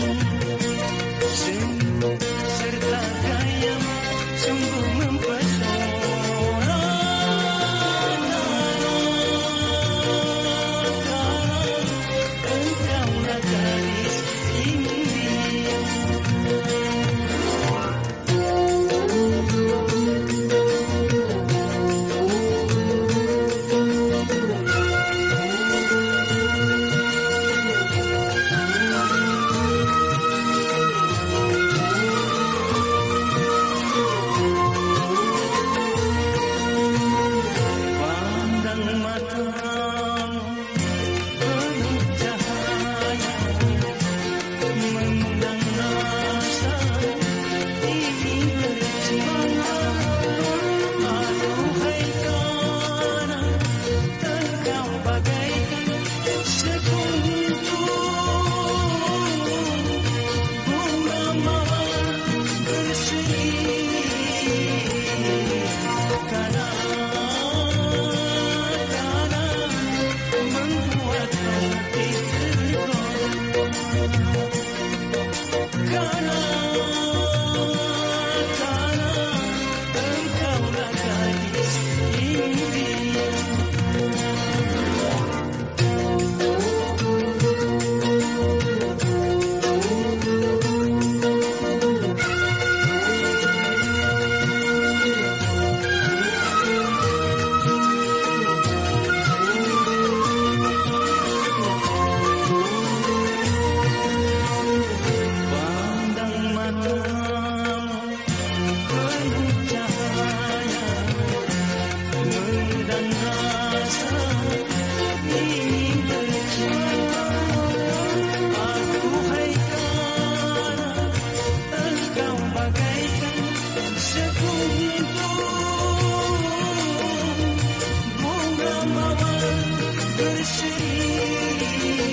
you. You.